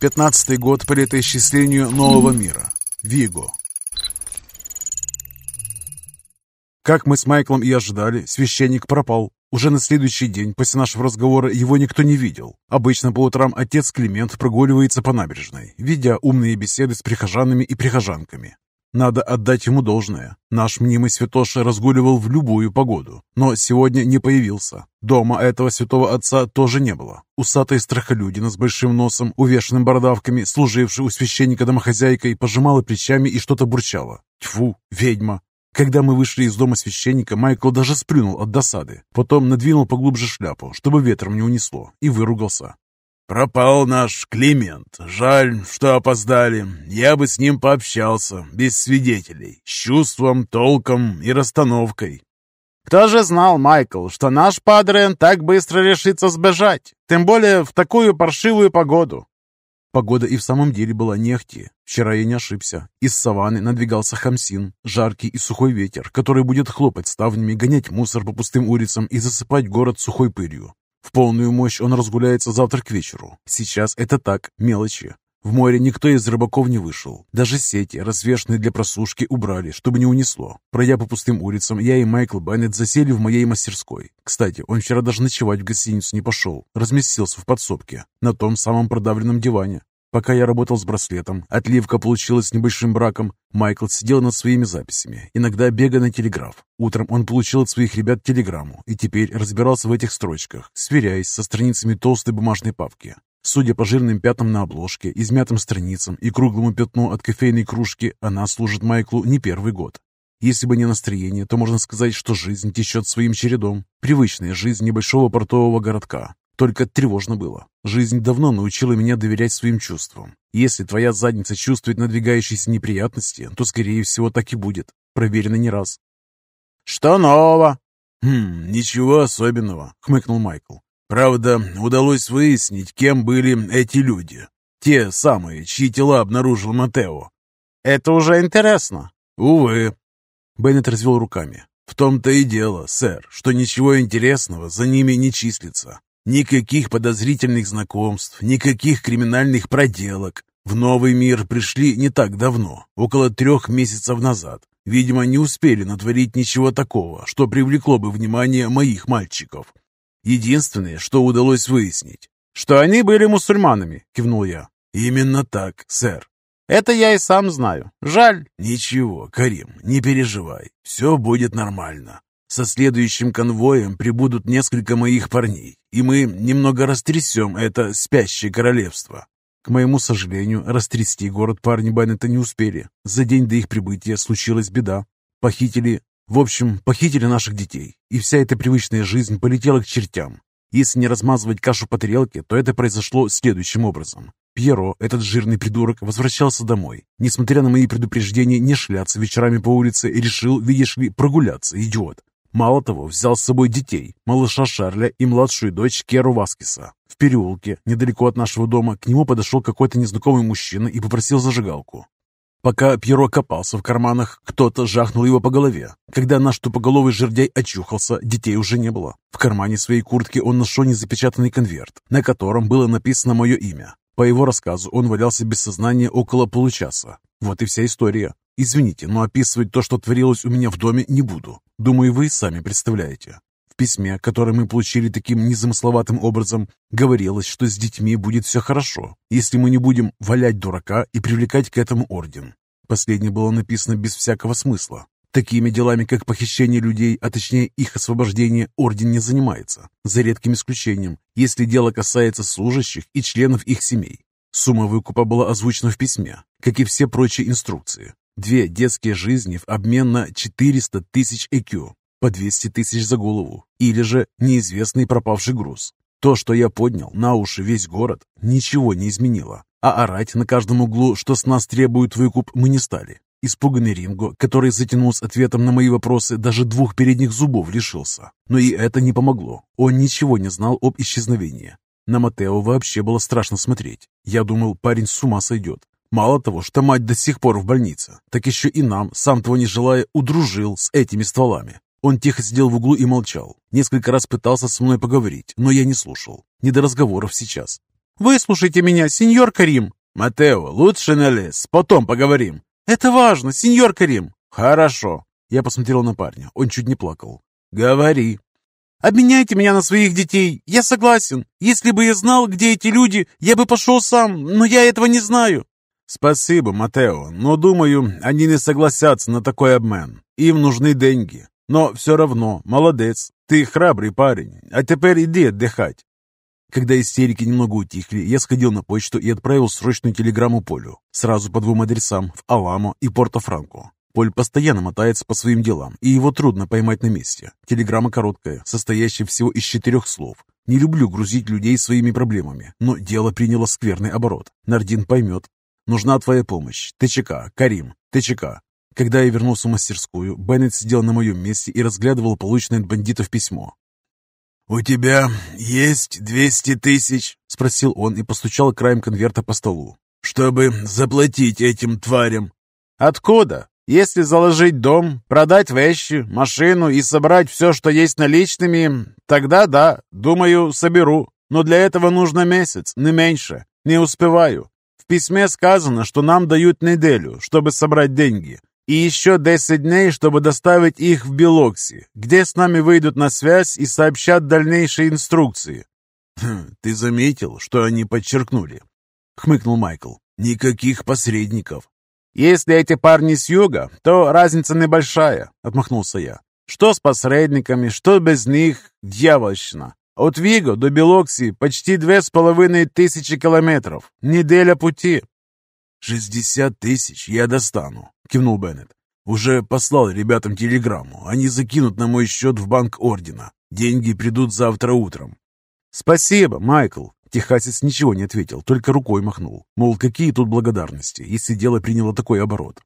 Пятнадцатый год по летоисчислению нового мира. Виго. Как мы с Майклом и ожидали, священник пропал. Уже на следующий день после нашего разговора его никто не видел. Обычно по утрам отец Климент прогуливается по набережной, ведя умные беседы с прихожанами и прихожанками. Надо отдать ему должное. Наш мнимый святоша разгуливал в любую погоду, но сегодня не появился. Дома этого святого отца тоже не было. Усатая страхолюдина с большим носом, увешанным бородавками, служившая у священника домохозяйкой, пожимала плечами и что-то бурчала. Тьфу, ведьма! Когда мы вышли из дома священника, Майкл даже сплюнул от досады. Потом надвинул поглубже шляпу, чтобы ветром не унесло, и выругался. «Пропал наш Климент. Жаль, что опоздали. Я бы с ним пообщался, без свидетелей, с чувством, толком и расстановкой». «Кто же знал, Майкл, что наш Падре так быстро решится сбежать? Тем более в такую паршивую погоду. Погода и в самом деле была не ахти. Вчера я не ошибся. Из саванны надвигался хамсин, жаркий и сухой ветер, который будет хлопать ставнями, гонять мусор по пустым улицам и засыпать город сухой пылью. В полную мощь он разгуляется завтра к вечеру. Сейчас это так, мелочи. В море никто из рыбаков не вышел. Даже сети, развешенные для просушки, убрали, чтобы не унесло. Пройдя по пустым улицам, я и Майкл Беннет засели в моей мастерской. Кстати, он вчера даже ночевать в гостиницу не пошел. Разместился в подсобке, на том самом продавленном диване. Пока я работал с браслетом, отливка получилась небольшим браком, Майкл сидел над своими записями, иногда бегая на телеграф. Утром он получил от своих ребят телеграмму и теперь разбирался в этих строчках, сверяясь со страницами толстой бумажной папки. Судя по жирным пятнам на обложке, измятым страницам и круглому пятну от кофейной кружки, она служит Майклу не первый год. Если бы не настроение, то можно сказать, что жизнь течет своим чередом. Привычная жизнь небольшого портового городка. Только тревожно было. Жизнь давно научила меня доверять своим чувствам. Если твоя задница чувствует надвигающиеся неприятности, то, скорее всего, так и будет. Проверено не раз. «Что нового?» «Хм, ничего особенного», — хмыкнул Майкл. Правда, удалось выяснить, кем были эти люди. Те самые, чьи тела обнаружил Матео. Это уже интересно. Увы. Беннет развел руками. В том-то и дело, сэр, что ничего интересного за ними не числится. Никаких подозрительных знакомств, никаких криминальных проделок. В новый мир пришли не так давно, около трех месяцев назад. Видимо, не успели натворить ничего такого, что привлекло бы внимание моих мальчиков. Единственное, что удалось выяснить, что они были мусульманами, кивнул я. Именно так, сэр. Это я и сам знаю. Жаль. Ничего, Карим, не переживай. Все будет нормально. Со следующим конвоем прибудут несколько моих парней, и мы немного растрясем это спящее королевство. К моему сожалению, растрясти город парни Баннета не успели. За день до их прибытия случилась беда. Похитили в общем, похитили наших детей, и вся эта привычная жизнь полетела к чертям. Если не размазывать кашу по тарелке, то это произошло следующим образом. Пьеро, этот жирный придурок, возвращался домой. Несмотря на мои предупреждения не шляться вечерами по улице, решил, видишь ли, прогуляться, идиот. Мало того, взял с собой детей, малыша Шарля и младшую дочь Керу Васкиса. В переулке, недалеко от нашего дома, к нему подошел какой-то незнакомый мужчина и попросил зажигалку. Пока Пьеро копался в карманах, кто-то жахнул его по голове. Когда наш тупоголовый жердяй очухался, детей уже не было. В кармане своей куртки он нашел незапечатанный конверт, на котором было написано мое имя. По его рассказу, он валялся без сознания около получаса. Вот и вся история. Извините, но описывать то, что творилось у меня в доме, не буду. Думаю, вы сами представляете письме, которое мы получили таким незамысловатым образом, говорилось, что с детьми будет все хорошо, если мы не будем валять дурака и привлекать к этому орден. Последнее было написано без всякого смысла. Такими делами, как похищение людей, а точнее их освобождение, орден не занимается, за редким исключением, если дело касается служащих и членов их семей. Сумма выкупа была озвучена в письме, как и все прочие инструкции. Две детские жизни в обмен на 400 тысяч ЭКЮ, по 200 тысяч за голову, или же неизвестный пропавший груз. То, что я поднял на уши весь город, ничего не изменило. А орать на каждом углу, что с нас требуют выкуп, мы не стали. Испуганный Ринго, который затянул с ответом на мои вопросы, даже двух передних зубов лишился. Но и это не помогло. Он ничего не знал об исчезновении. На Матео вообще было страшно смотреть. Я думал, парень с ума сойдет. Мало того, что мать до сих пор в больнице, так еще и нам, сам того не желая, удружил с этими стволами. Он тихо сидел в углу и молчал. Несколько раз пытался со мной поговорить, но я не слушал. Не до разговоров сейчас. Выслушайте меня, сеньор Карим!» «Матео, лучше на лес, потом поговорим». «Это важно, сеньор Карим!» «Хорошо». Я посмотрел на парня, он чуть не плакал. «Говори». «Обменяйте меня на своих детей, я согласен. Если бы я знал, где эти люди, я бы пошел сам, но я этого не знаю». «Спасибо, Матео, но, думаю, они не согласятся на такой обмен. Им нужны деньги. Но все равно, молодец, ты храбрый парень, а теперь иди отдыхать». Когда истерики немного утихли, я сходил на почту и отправил срочную телеграмму Полю. Сразу по двум адресам, в Аламо и Порто-Франко. Поль постоянно мотается по своим делам, и его трудно поймать на месте. Телеграмма короткая, состоящая всего из четырех слов. Не люблю грузить людей своими проблемами, но дело приняло скверный оборот. Нардин поймет. Нужна твоя помощь. ТЧК, Карим, ТЧК. Когда я вернулся в мастерскую, Беннет сидел на моем месте и разглядывал полученное от бандитов письмо. «У тебя есть двести тысяч?» — спросил он и постучал краем конверта по столу. «Чтобы заплатить этим тварям». «Откуда? Если заложить дом, продать вещи, машину и собрать все, что есть наличными, тогда да, думаю, соберу. Но для этого нужно месяц, не меньше. Не успеваю. Письме сказано, что нам дают неделю, чтобы собрать деньги. И еще 10 дней, чтобы доставить их в Белокси, где с нами выйдут на связь и сообщат дальнейшие инструкции. Хм, «Ты заметил, что они подчеркнули?» — хмыкнул Майкл. «Никаких посредников. «Если эти парни с юга, то разница небольшая», — отмахнулся я. «Что с посредниками, что без них, дьявольщина. От Виго до Белокси почти две с половиной тысячи километров. Неделя пути». «Шестьдесят тысяч я достану», — кивнул Беннет. «Уже послал ребятам телеграмму. Они закинут на мой счет в банк Ордена. Деньги придут завтра утром». «Спасибо, Майкл», Техасец ничего не ответил, только рукой махнул. Мол, какие тут благодарности, если дело приняло такой оборот.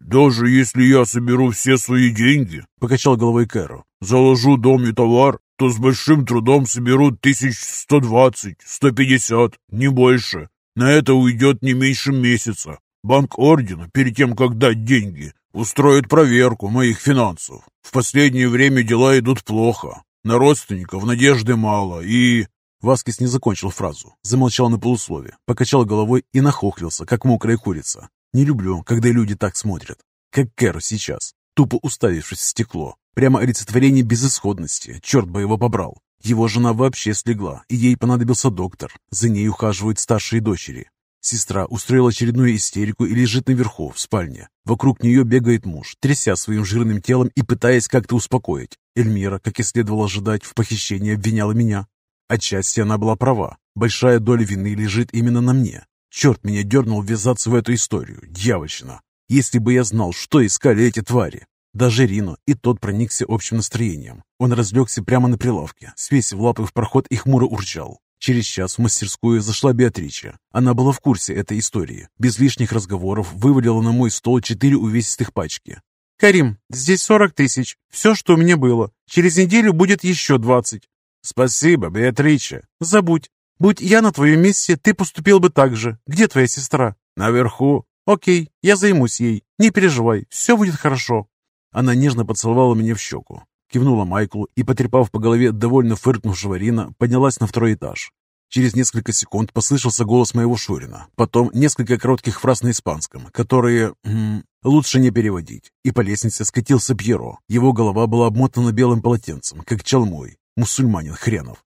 «Даже если я соберу все свои деньги», — покачал головой Кэро, «заложу дом и товар, то с большим трудом соберу тысяч сто двадцать, сто пятьдесят, не больше. На это уйдет не меньше месяца. Банк Ордена, перед тем, как дать деньги, устроит проверку моих финансов. В последнее время дела идут плохо. На родственников надежды мало, и...» Васкис не закончил фразу, замолчал на полуслове, покачал головой и нахохлился, как мокрая курица. Не люблю, когда люди так смотрят. Как Кэр сейчас, тупо уставившись в стекло. Прямо олицетворение безысходности, черт бы его побрал. Его жена вообще слегла, и ей понадобился доктор. За ней ухаживают старшие дочери. Сестра устроила очередную истерику и лежит наверху, в спальне. Вокруг нее бегает муж, тряся своим жирным телом и пытаясь как-то успокоить. Эльмира, как и следовало ожидать, в похищении обвиняла меня. Отчасти она была права. Большая доля вины лежит именно на мне. Черт меня дернул ввязаться в эту историю, дьявольщина. Если бы я знал, что искали эти твари. Даже Рино и тот проникся общим настроением. Он разлегся прямо на прилавке, свесив лапы в проход и хмуро урчал. Через час в мастерскую зашла Беатрича. Она была в курсе этой истории. Без лишних разговоров вывалила на мой стол четыре увесистых пачки. «Карим, здесь сорок тысяч. Все, что у меня было. Через неделю будет еще двадцать. «Спасибо, Беатриче». «Забудь. Будь я на твоем месте, ты поступил бы так же. Где твоя сестра?» «Наверху». «Окей, я займусь ей. Не переживай, все будет хорошо». Она нежно поцеловала меня в щеку, кивнула Майклу и, потрепав по голове довольно фыркнувшего Рина, поднялась на второй этаж. Через несколько секунд послышался голос моего Шурина, потом несколько коротких фраз на испанском, которые м, лучше не переводить. И по лестнице скатился Пьеро. Его голова была обмотана белым полотенцем, как чалмой мусульманин хренов.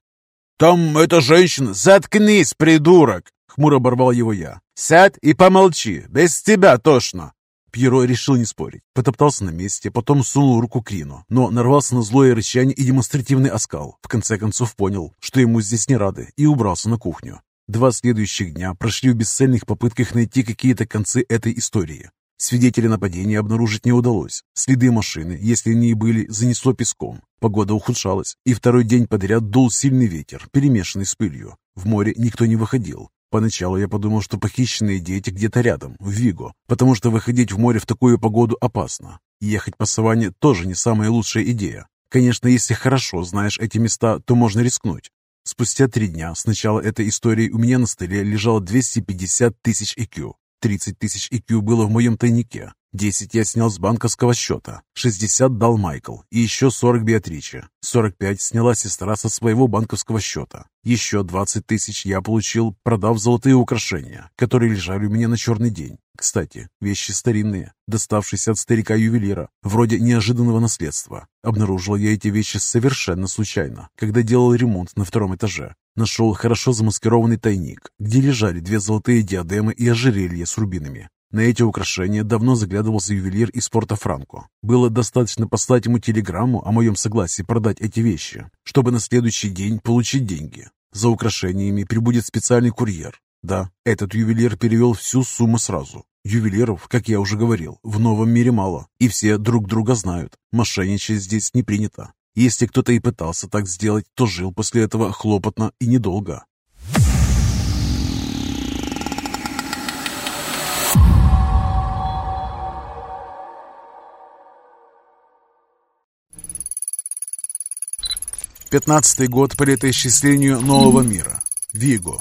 «Там эта женщина...» «Заткнись, придурок!» — хмуро оборвал его я. «Сядь и помолчи, без тебя тошно!» Пьеро решил не спорить. Потоптался на месте, потом сунул руку к Рину, но нарвался на злое рычание и демонстративный оскал. В конце концов понял, что ему здесь не рады, и убрался на кухню. Два следующих дня прошли в бесцельных попытках найти какие-то концы этой истории. Свидетеля нападения обнаружить не удалось. Следы машины, если они и были, занесло песком. Погода ухудшалась, и второй день подряд дул сильный ветер, перемешанный с пылью. В море никто не выходил. Поначалу я подумал, что похищенные дети где-то рядом, в Виго, потому что выходить в море в такую погоду опасно. Ехать по саванне тоже не самая лучшая идея. Конечно, если хорошо знаешь эти места, то можно рискнуть. Спустя три дня с начала этой истории у меня на столе лежало 250 тысяч IQ. 30 тысяч IQ было в моем тайнике. 10 я снял с банковского счета, 60 дал Майкл и еще 40 Беатриче. 45 сняла сестра со своего банковского счета. Еще 20 тысяч я получил, продав золотые украшения, которые лежали у меня на черный день. Кстати, вещи старинные, доставшиеся от старика-ювелира, вроде неожиданного наследства. Обнаружил я эти вещи совершенно случайно, когда делал ремонт на втором этаже. Нашел хорошо замаскированный тайник, где лежали две золотые диадемы и ожерелье с рубинами. На эти украшения давно заглядывался ювелир из порта Франко. Было достаточно послать ему телеграмму о моем согласии продать эти вещи, чтобы на следующий день получить деньги. За украшениями прибудет специальный курьер. Да, этот ювелир перевел всю сумму сразу. Ювелиров, как я уже говорил, в новом мире мало, и все друг друга знают. Мошенничать здесь не принято. Если кто-то и пытался так сделать, то жил после этого хлопотно и недолго. Пятнадцатый год по летоисчислению нового мира. Виго.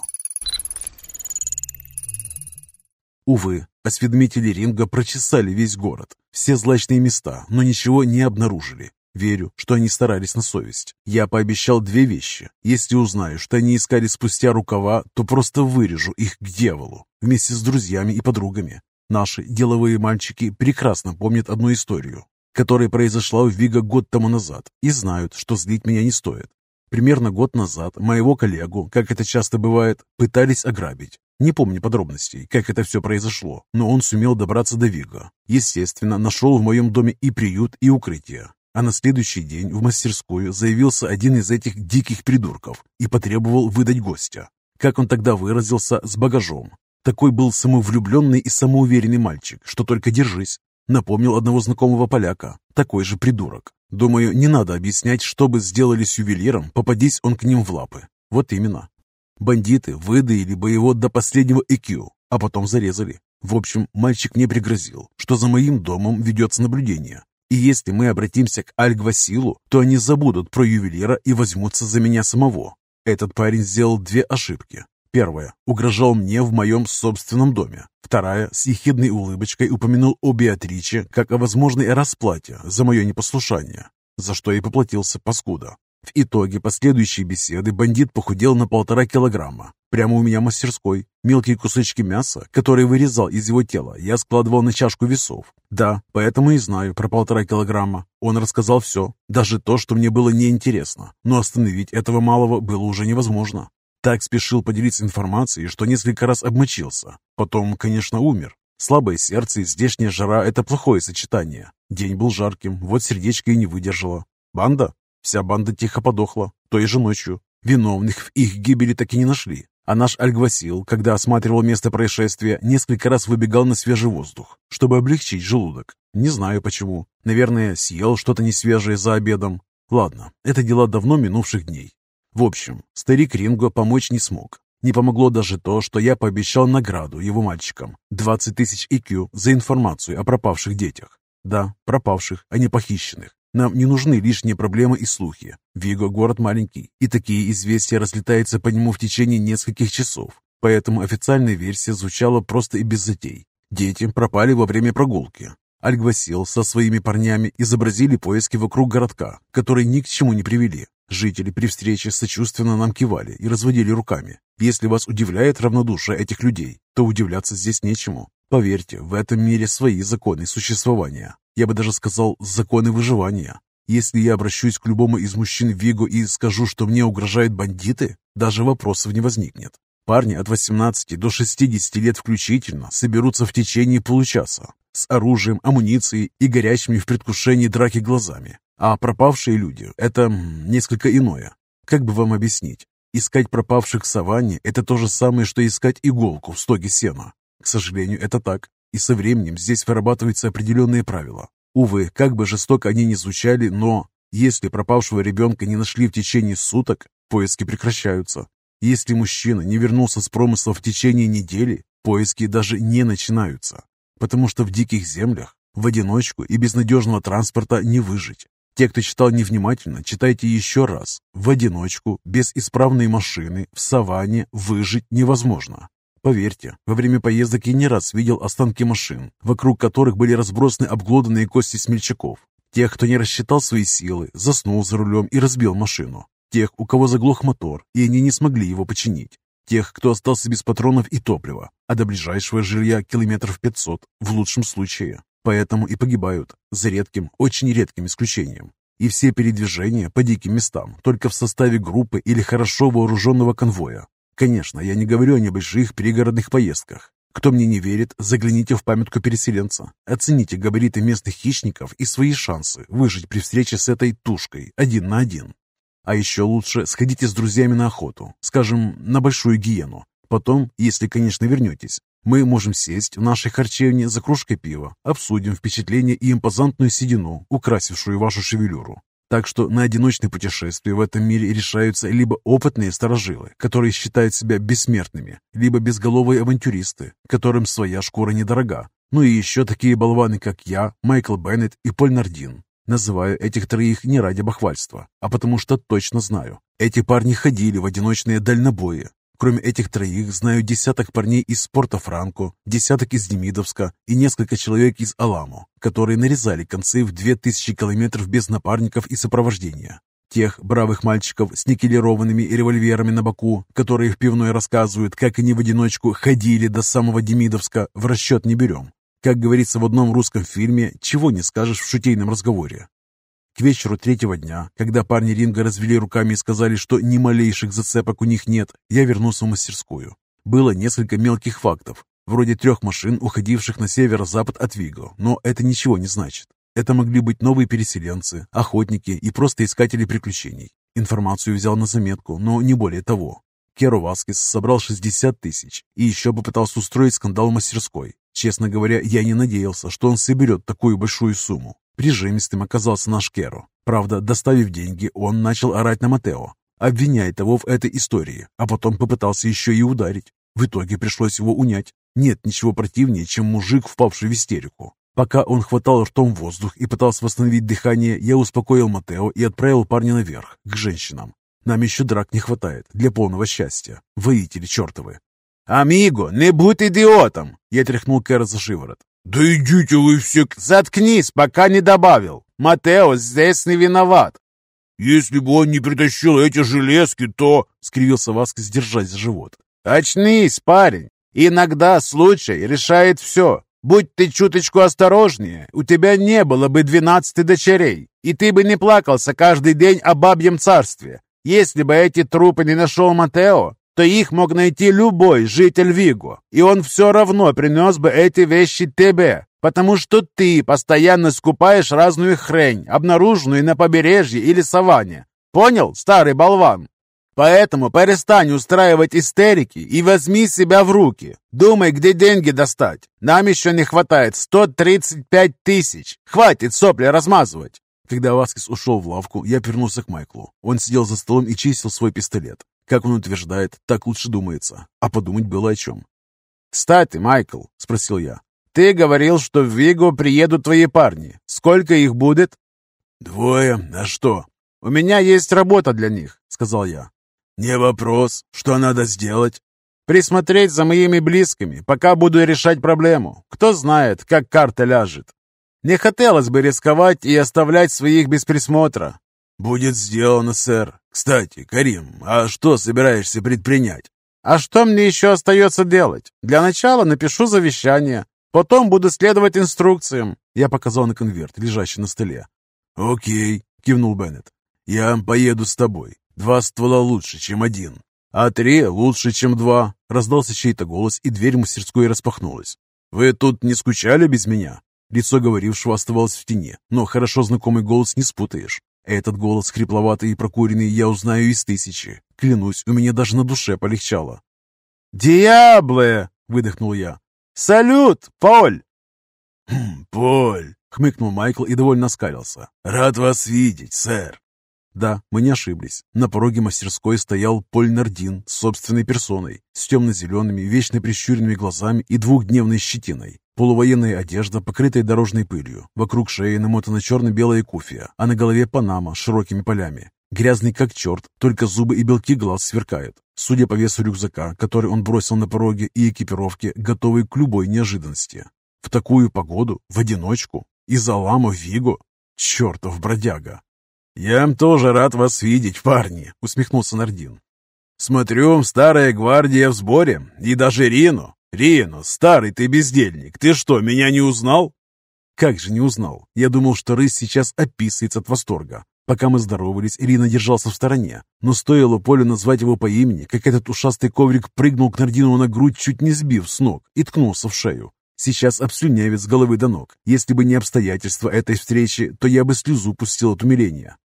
Увы, осведомители Ринга прочесали весь город, все злачные места, но ничего не обнаружили. Верю, что они старались на совесть. Я пообещал две вещи. Если узнаю, что они искали спустя рукава, то просто вырежу их к дьяволу, вместе с друзьями и подругами. Наши деловые мальчики прекрасно помнят одну историю которая произошла в Вига год тому назад, и знают, что злить меня не стоит. Примерно год назад моего коллегу, как это часто бывает, пытались ограбить. Не помню подробностей, как это все произошло, но он сумел добраться до Вига. Естественно, нашел в моем доме и приют, и укрытие. А на следующий день в мастерскую заявился один из этих диких придурков и потребовал выдать гостя. Как он тогда выразился, с багажом. Такой был самовлюбленный и самоуверенный мальчик, что только держись. Напомнил одного знакомого поляка, такой же придурок. Думаю, не надо объяснять, что бы сделали с ювелиром, попадись он к ним в лапы. Вот именно. Бандиты выдаили бы его до последнего IQ, а потом зарезали. В общем, мальчик мне пригрозил, что за моим домом ведется наблюдение. И если мы обратимся к Альгвасилу, то они забудут про ювелира и возьмутся за меня самого. Этот парень сделал две ошибки. Первая – угрожал мне в моем собственном доме. Вторая – с ехидной улыбочкой упомянул о Беатриче как о возможной расплате за мое непослушание, за что и поплатился паскуда. В итоге последующей беседы бандит похудел на полтора килограмма. Прямо у меня в мастерской. Мелкие кусочки мяса, которые вырезал из его тела, я складывал на чашку весов. Да, поэтому и знаю про полтора килограмма. Он рассказал все, даже то, что мне было неинтересно. Но остановить этого малого было уже невозможно. Так спешил поделиться информацией, что несколько раз обмочился. Потом, конечно, умер. Слабое сердце и здешняя жара – это плохое сочетание. День был жарким, вот сердечко и не выдержало. Банда? Вся банда тихо подохла, той же ночью. Виновных в их гибели так и не нашли. А наш Альгвасил, когда осматривал место происшествия, несколько раз выбегал на свежий воздух, чтобы облегчить желудок. Не знаю почему. Наверное, съел что-то несвежее за обедом. Ладно, это дела давно минувших дней. В общем, старик Ринго помочь не смог. Не помогло даже то, что я пообещал награду его мальчикам – 20 тысяч IQ за информацию о пропавших детях. Да, пропавших, а не похищенных. Нам не нужны лишние проблемы и слухи. Виго – город маленький, и такие известия разлетаются по нему в течение нескольких часов. Поэтому официальная версия звучала просто и без затей. Дети пропали во время прогулки. Альгвасил со своими парнями изобразили поиски вокруг городка, которые ни к чему не привели. Жители при встрече сочувственно нам кивали и разводили руками. Если вас удивляет равнодушие этих людей, то удивляться здесь нечему. Поверьте, в этом мире свои законы существования. Я бы даже сказал, законы выживания. Если я обращусь к любому из мужчин Виго и скажу, что мне угрожают бандиты, даже вопросов не возникнет. Парни от 18 до 60 лет включительно соберутся в течение получаса с оружием, амуницией и горящими в предвкушении драки глазами. А пропавшие люди – это несколько иное. Как бы вам объяснить? Искать пропавших в саванне – это то же самое, что искать иголку в стоге сена. К сожалению, это так. И со временем здесь вырабатываются определенные правила. Увы, как бы жестоко они ни звучали, но если пропавшего ребенка не нашли в течение суток, поиски прекращаются. Если мужчина не вернулся с промысла в течение недели, поиски даже не начинаются. Потому что в диких землях в одиночку и без надежного транспорта не выжить. Те, кто читал невнимательно, читайте еще раз. В одиночку, без исправной машины, в саванне выжить невозможно. Поверьте, во время поездок я не раз видел останки машин, вокруг которых были разбросаны обглоданные кости смельчаков. Тех, кто не рассчитал свои силы, заснул за рулем и разбил машину. Тех, у кого заглох мотор, и они не смогли его починить. Тех, кто остался без патронов и топлива, а до ближайшего жилья километров 500, в лучшем случае. Поэтому и погибают, за редким, очень редким исключением. И все передвижения по диким местам только в составе группы или хорошо вооруженного конвоя. Конечно, я не говорю о небольших пригородных поездках. Кто мне не верит, загляните в памятку переселенца. Оцените габариты местных хищников и свои шансы выжить при встрече с этой тушкой один на один. А еще лучше сходите с друзьями на охоту, скажем, на большую гиену. Потом, если, конечно, вернетесь, мы можем сесть в нашей харчевне за кружкой пива, обсудим впечатление и импозантную седину, украсившую вашу шевелюру. Так что на одиночные путешествия в этом мире решаются либо опытные старожилы, которые считают себя бессмертными, либо безголовые авантюристы, которым своя шкура недорога. Ну и еще такие болваны, как я, Майкл Беннет и Поль Нардин. Называю этих троих не ради бахвальства, а потому что точно знаю. Эти парни ходили в одиночные дальнобои, Кроме этих троих, знаю десяток парней из Порто-Франко, десяток из Демидовска и несколько человек из Аламо, которые нарезали концы в две тысячи километров без напарников и сопровождения. Тех бравых мальчиков с никелированными револьверами на боку, которые в пивной рассказывают, как они в одиночку ходили до самого Демидовска, в расчет не берем. Как говорится в одном русском фильме, чего не скажешь в шутейном разговоре. К вечеру третьего дня, когда парни ринга развели руками и сказали, что ни малейших зацепок у них нет, я вернулся в мастерскую. Было несколько мелких фактов, вроде трех машин, уходивших на северо-запад от Виго, но это ничего не значит. Это могли быть новые переселенцы, охотники и просто искатели приключений. Информацию взял на заметку, но не более того. Керо Васкес собрал 60 тысяч и еще попытался устроить скандал в мастерской. Честно говоря, я не надеялся, что он соберет такую большую сумму. Прижимистым оказался наш Керо. Правда, доставив деньги, он начал орать на Матео, обвиняя того в этой истории, а потом попытался еще и ударить. В итоге пришлось его унять. Нет ничего противнее, чем мужик, впавший в истерику. Пока он хватал ртом воздух и пытался восстановить дыхание, я успокоил Матео и отправил парня наверх, к женщинам. Нам еще драк не хватает для полного счастья. Воители чертовы. «Амиго, не будь идиотом!» Я тряхнул Кэра за шиворот. «Да идите вы все к...» «Заткнись, пока не добавил. Матео здесь не виноват». «Если бы он не притащил эти железки, то...» — скривился Васкес, держась за живот. «Очнись, парень. Иногда случай решает все. Будь ты чуточку осторожнее, у тебя не было бы двенадцати дочерей, и ты бы не плакался каждый день о бабьем царстве. Если бы эти трупы не нашел Матео, то их мог найти любой житель Виго, и он все равно принес бы эти вещи тебе, потому что ты постоянно скупаешь разную хрень, обнаруженную на побережье или саванне. Понял, старый болван? Поэтому перестань устраивать истерики и возьми себя в руки. Думай, где деньги достать. Нам еще не хватает 135 тысяч. Хватит сопли размазывать. Когда Васкис ушел в лавку, я вернулся к Майклу. Он сидел за столом и чистил свой пистолет. Как он утверждает, так лучше думается. А подумать было о чем. «Кстати, Майкл», — спросил я, — «ты говорил, что в Виго приедут твои парни. Сколько их будет?» «Двое. А что?» «У меня есть работа для них», — сказал я. «Не вопрос. Что надо сделать?» «Присмотреть за моими близкими, пока буду решать проблему. Кто знает, как карта ляжет. Не хотелось бы рисковать и оставлять своих без присмотра». «Будет сделано, сэр. Кстати, Карим, а что собираешься предпринять? А что мне еще остается делать? Для начала напишу завещание. Потом буду следовать инструкциям. Я показал на конверт, лежащий на столе. Окей, кивнул Беннет. Я поеду с тобой. Два ствола лучше, чем один. А три лучше, чем два. Раздался чей-то голос, и дверь мастерской распахнулась. Вы тут не скучали без меня? Лицо говорившего оставалось в тени, но хорошо знакомый голос не спутаешь. Этот голос хрипловатый и прокуренный я узнаю из тысячи. Клянусь, у меня даже на душе полегчало. «Диабле!» — выдохнул я. «Салют, Поль!» «Хм, «Поль!» — хмыкнул Майкл и довольно скалился. «Рад вас видеть, сэр!» Да, мы не ошиблись. На пороге мастерской стоял Поль Нардин с собственной персоной, с темно-зелеными, вечно прищуренными глазами и двухдневной щетиной. Полувоенная одежда, покрытая дорожной пылью. Вокруг шеи намотана черно-белая куфия, а на голове панама с широкими полями. Грязный как черт, только зубы и белки глаз сверкают. Судя по весу рюкзака, который он бросил на пороге, и экипировке, готовый к любой неожиданности. В такую погоду, в одиночку, из Алама в Виго. Чертов бродяга. «Я тоже рад вас видеть, парни», — усмехнулся Нардин. «Смотрю, старая гвардия в сборе, и даже Рино. Рино, старый ты бездельник, ты что, меня не узнал?» Как же не узнал? Я думал, что рысь сейчас описывается от восторга. Пока мы здоровались, Ирина держался в стороне. Но стоило Полю назвать его по имени, как этот ушастый коврик прыгнул к Нардину на грудь, чуть не сбив с ног, и ткнулся в шею. Сейчас обслюнявит с головы до ног. Если бы не обстоятельства этой встречи, то я бы слезу пустил от умиления.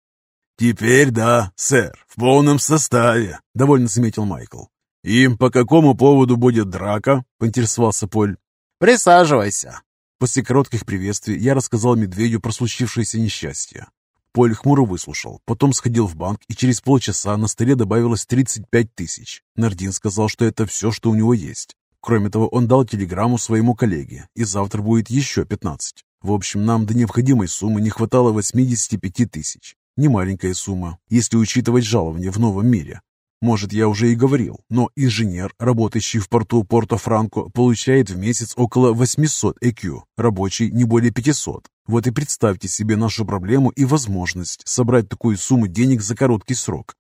«Теперь да, сэр, в полном составе», — довольно заметил Майкл. «И по какому поводу будет драка?» — поинтересовался Поль. «Присаживайся». После коротких приветствий я рассказал медведю про случившееся несчастье. Поль хмуро выслушал, потом сходил в банк, и через полчаса на столе добавилось 35 тысяч. Нардин сказал, что это все, что у него есть. Кроме того, он дал телеграмму своему коллеге, и завтра будет еще 15. В общем, нам до необходимой суммы не хватало 85 тысяч. Не маленькая сумма, если учитывать жалование в новом мире. Может, я уже и говорил, но инженер, работающий в порту Порто-Франко, получает в месяц около 800 ЭКЮ, рабочий не более 500. Вот и представьте себе нашу проблему и возможность собрать такую сумму денег за короткий срок.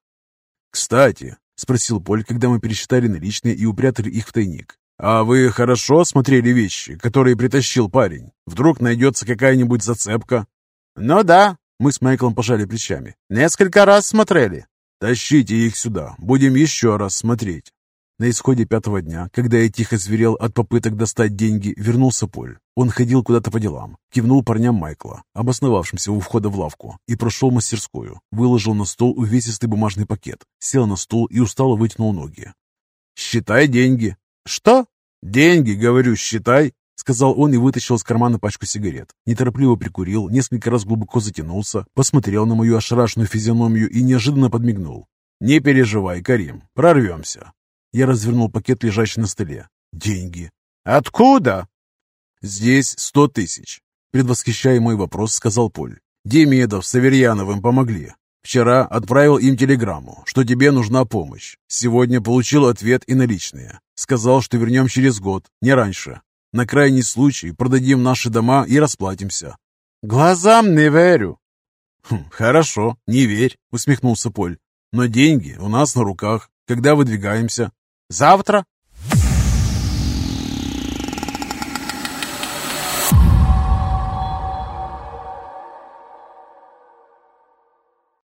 «Кстати», — спросил Поль, когда мы пересчитали наличные и упрятали их в тайник, «а вы хорошо осмотрели вещи, которые притащил парень? Вдруг найдется какая-нибудь зацепка?» «Ну да», — мы с Майклом пожали плечами. «Несколько раз смотрели». «Тащите их сюда, будем еще раз смотреть». На исходе пятого дня, когда я тихо зверел от попыток достать деньги, вернулся Поль. Он ходил куда-то по делам, кивнул парням Майкла, обосновавшимся у входа в лавку, и прошел мастерскую, выложил на стол увесистый бумажный пакет, сел на стул и устало вытянул ноги. «Считай деньги». «Что?» «Деньги, говорю, считай». — сказал он и вытащил из кармана пачку сигарет. Неторопливо прикурил, несколько раз глубоко затянулся, посмотрел на мою ошарашенную физиономию и неожиданно подмигнул. «Не переживай, Карим, прорвемся». Я развернул пакет, лежащий на столе. «Деньги». «Откуда?» «Здесь сто тысяч», — предвосхищая мой вопрос, сказал Поль. «Демидов с Аверьяновым помогли. Вчера отправил им телеграмму, что тебе нужна помощь. Сегодня получил ответ и наличные. Сказал, что вернем через год, не раньше. На крайний случай продадим наши дома и расплатимся». «Глазам не верю». Хм, «Хорошо, не верь», — усмехнулся Поль. «Но деньги у нас на руках. Когда выдвигаемся?» «Завтра.